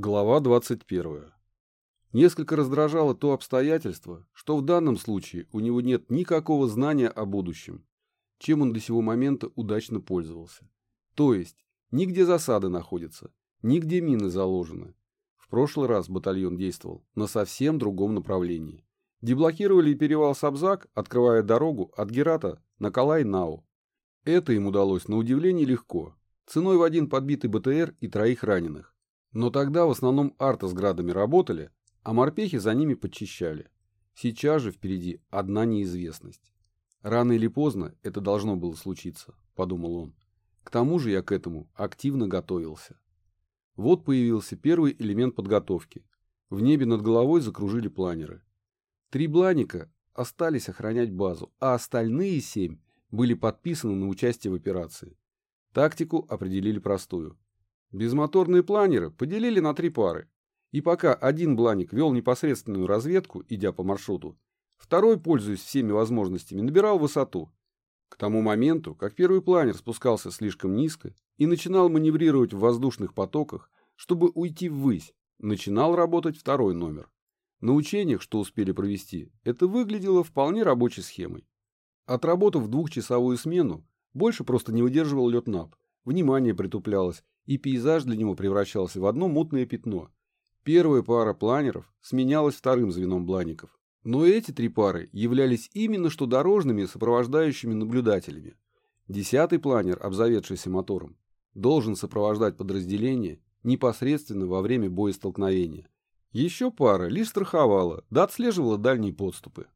Глава 21. Несколько раздражало то обстоятельство, что в данном случае у него нет никакого знания о будущем, чем он до сего момента удачно пользовался. То есть, нигде засады находятся, нигде мины заложены. В прошлый раз батальон действовал на совсем другом направлении. Деблокировали перевал Сабзак, открывая дорогу от Герата на Калай-Нау. Это им удалось на удивление легко, ценой в один подбитый БТР и троих раненых. Но тогда в основном арта с градами работали, а морпехи за ними подчищали. Сейчас же впереди одна неизвестность. Рано или поздно это должно было случиться, подумал он. К тому же я к этому активно готовился. Вот появился первый элемент подготовки. В небе над головой закружили планеры. Три бланика остались охранять базу, а остальные семь были подписаны на участие в операции. Тактику определили простую. Безмоторные планеры поделили на три пары. И пока один бланик вел непосредственную разведку, идя по маршруту, второй, пользуясь всеми возможностями, набирал высоту. К тому моменту, как первый планер спускался слишком низко и начинал маневрировать в воздушных потоках, чтобы уйти ввысь, начинал работать второй номер. На учениях, что успели провести, это выглядело вполне рабочей схемой. Отработав двухчасовую смену, больше просто не выдерживал лед НАП, внимание притуплялось, и пейзаж для него превращался в одно мутное пятно. Первая пара планеров сменялась вторым звеном блаников. Но эти три пары являлись именно что дорожными сопровождающими наблюдателями. Десятый планер, обзаведшийся мотором, должен сопровождать подразделение непосредственно во время боестолкновения. Еще пара лишь страховала, да отслеживала дальние подступы.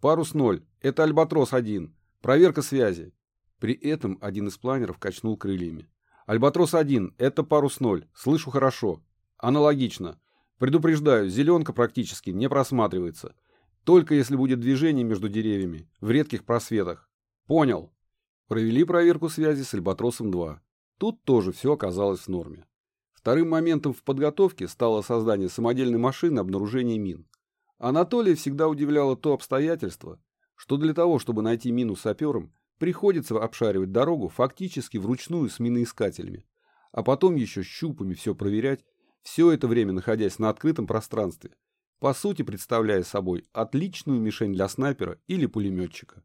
Парус 0, это Альбатрос-1, проверка связи. При этом один из планеров качнул крыльями. Альбатрос-1, это парус 0, слышу хорошо. Аналогично. Предупреждаю, зеленка практически не просматривается. Только если будет движение между деревьями, в редких просветах. Понял. Провели проверку связи с Альбатросом-2. Тут тоже все оказалось в норме. Вторым моментом в подготовке стало создание самодельной машины обнаружения мин. Анатолия всегда удивляло то обстоятельство, что для того, чтобы найти мину сапером, Приходится обшаривать дорогу фактически вручную с миноискателями, а потом еще щупами все проверять, все это время находясь на открытом пространстве, по сути представляя собой отличную мишень для снайпера или пулеметчика.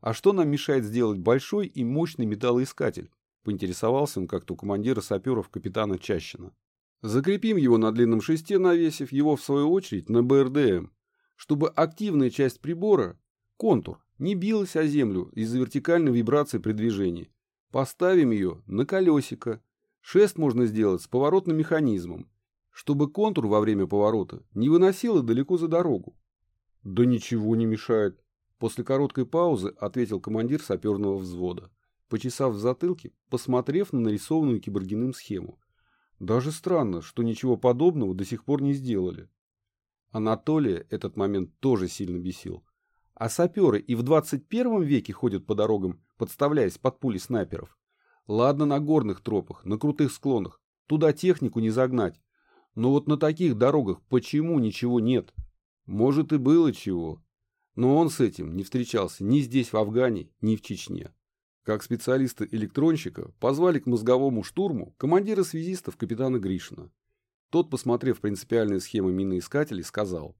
А что нам мешает сделать большой и мощный металлоискатель? Поинтересовался он как-то у командира саперов капитана Чащина. Закрепим его на длинном шесте, навесив его в свою очередь на БРДМ, чтобы активная часть прибора, контур, не билась о землю из-за вертикальной вибрации при движении. Поставим ее на колесико. Шест можно сделать с поворотным механизмом, чтобы контур во время поворота не выносило далеко за дорогу. Да ничего не мешает. После короткой паузы ответил командир саперного взвода, почесав в затылке, посмотрев на нарисованную киборгиным схему. Даже странно, что ничего подобного до сих пор не сделали. Анатолия этот момент тоже сильно бесил. А саперы и в 21 веке ходят по дорогам, подставляясь под пули снайперов. Ладно на горных тропах, на крутых склонах, туда технику не загнать. Но вот на таких дорогах почему ничего нет? Может и было чего. Но он с этим не встречался ни здесь, в Афгане, ни в Чечне. Как специалиста-электронщика позвали к мозговому штурму командира связистов капитана Гришина. Тот, посмотрев принципиальные схемы миноискателей, сказал –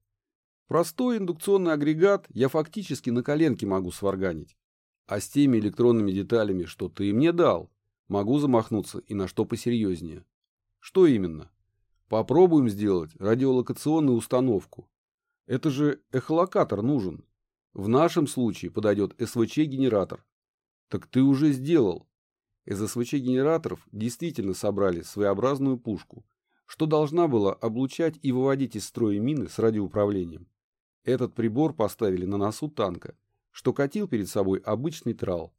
Простой индукционный агрегат я фактически на коленке могу сварганить. А с теми электронными деталями, что ты мне дал, могу замахнуться и на что посерьезнее. Что именно? Попробуем сделать радиолокационную установку. Это же эхолокатор нужен. В нашем случае подойдет СВЧ-генератор. Так ты уже сделал. Из СВЧ-генераторов действительно собрали своеобразную пушку, что должна была облучать и выводить из строя мины с радиоуправлением. Этот прибор поставили на носу танка, что катил перед собой обычный трал.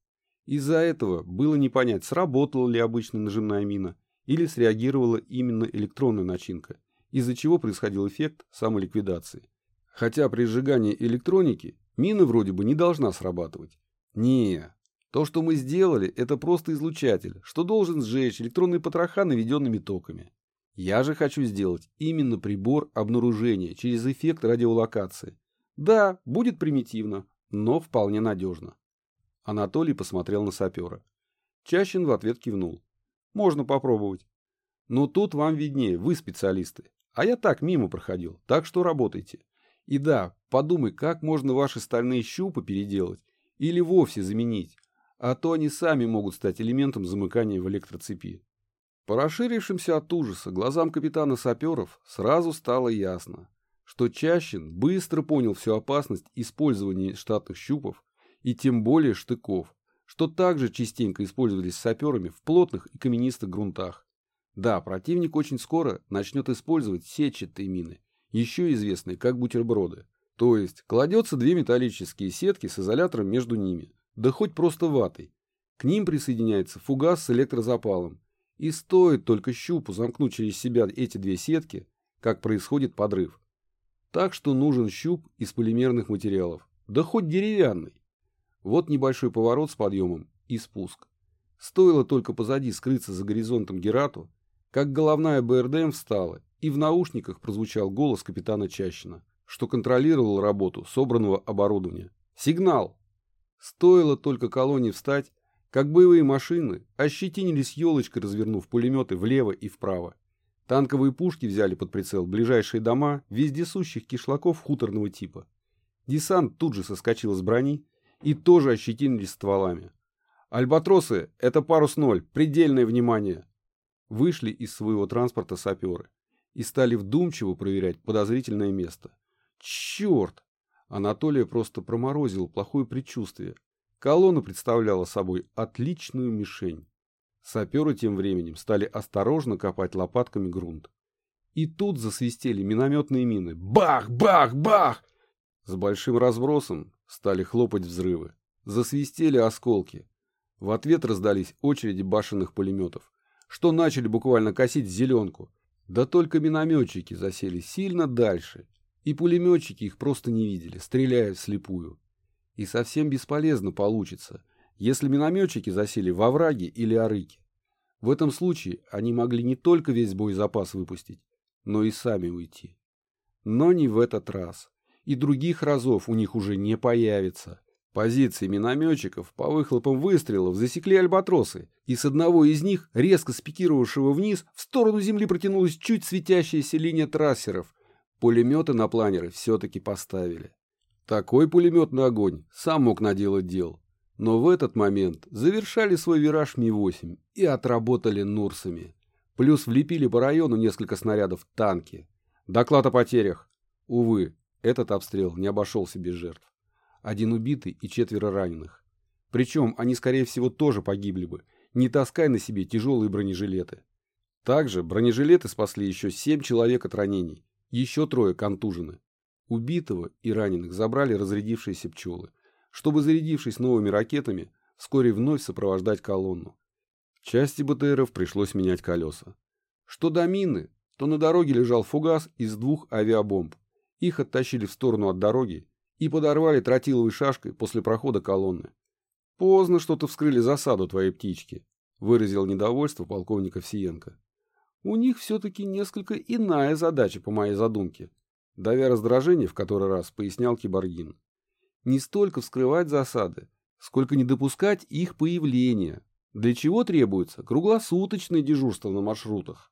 Из-за этого было не понять, сработала ли обычная нажимная мина или среагировала именно электронная начинка, из-за чего происходил эффект самоликвидации. Хотя при сжигании электроники мина вроде бы не должна срабатывать. Не, то, что мы сделали, это просто излучатель, что должен сжечь электронные потроха наведенными токами. Я же хочу сделать именно прибор обнаружения через эффект радиолокации. Да, будет примитивно, но вполне надежно. Анатолий посмотрел на сапера. Чащин в ответ кивнул. Можно попробовать. Но тут вам виднее, вы специалисты. А я так мимо проходил, так что работайте. И да, подумай, как можно ваши стальные щупы переделать или вовсе заменить, а то они сами могут стать элементом замыкания в электроцепи. По расширившимся от ужаса глазам капитана саперов сразу стало ясно, что Чащин быстро понял всю опасность использования штатных щупов и тем более штыков, что также частенько использовались саперами в плотных и каменистых грунтах. Да, противник очень скоро начнет использовать сетчатые мины, еще известные как бутерброды. То есть кладется две металлические сетки с изолятором между ними, да хоть просто ватой. К ним присоединяется фугас с электрозапалом. И стоит только щупу замкнуть через себя эти две сетки, как происходит подрыв. Так что нужен щуп из полимерных материалов, да хоть деревянный. Вот небольшой поворот с подъемом и спуск. Стоило только позади скрыться за горизонтом Герату, как головная БРДМ встала, и в наушниках прозвучал голос капитана Чащина, что контролировал работу собранного оборудования. «Сигнал!» Стоило только колонии встать, как боевые машины ощетинились елочкой, развернув пулеметы влево и вправо. Танковые пушки взяли под прицел ближайшие дома вездесущих кишлаков хуторного типа. Десант тут же соскочил с брони и тоже ощетинились стволами. «Альбатросы — это парус ноль, предельное внимание!» Вышли из своего транспорта саперы и стали вдумчиво проверять подозрительное место. Черт! Анатолия просто проморозил плохое предчувствие. Колонна представляла собой отличную мишень. Саперы тем временем стали осторожно копать лопатками грунт. И тут засвистели минометные мины. Бах! Бах! Бах! С большим разбросом стали хлопать взрывы. Засвистели осколки. В ответ раздались очереди башенных пулеметов, что начали буквально косить зеленку. Да только минометчики засели сильно дальше, и пулеметчики их просто не видели, стреляя вслепую. И совсем бесполезно получится, если минометчики засели во враге или орыке. В этом случае они могли не только весь боезапас выпустить, но и сами уйти. Но не в этот раз. И других разов у них уже не появится. Позиции минометчиков по выхлопам выстрелов засекли альбатросы, и с одного из них, резко спикировавшего вниз, в сторону земли протянулась чуть светящаяся линия трассеров. Пулеметы на планеры все-таки поставили. Такой пулеметный огонь сам мог наделать дел. Но в этот момент завершали свой вираж Ми-8 и отработали Нурсами. Плюс влепили по району несколько снарядов танки. Доклад о потерях. Увы, этот обстрел не обошелся без жертв один убитый и четверо раненых. Причем они, скорее всего, тоже погибли бы, не таская на себе тяжелые бронежилеты. Также бронежилеты спасли еще семь человек от ранений, еще трое контужены. Убитого и раненых забрали разрядившиеся пчелы, чтобы, зарядившись новыми ракетами, вскоре вновь сопровождать колонну. Части БТРов пришлось менять колеса. Что до мины, то на дороге лежал фугас из двух авиабомб. Их оттащили в сторону от дороги и подорвали тротиловой шашкой после прохода колонны. «Поздно что-то вскрыли засаду твоей птички», — выразил недовольство полковника Овсиенко. «У них все-таки несколько иная задача по моей задумке», — давя раздражение в который раз пояснял Киборгин. «Не столько вскрывать засады, сколько не допускать их появления, для чего требуется круглосуточное дежурство на маршрутах.